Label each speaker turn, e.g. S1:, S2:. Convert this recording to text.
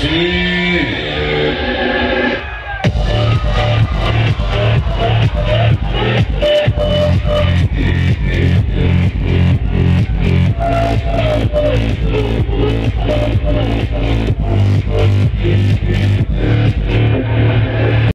S1: sim.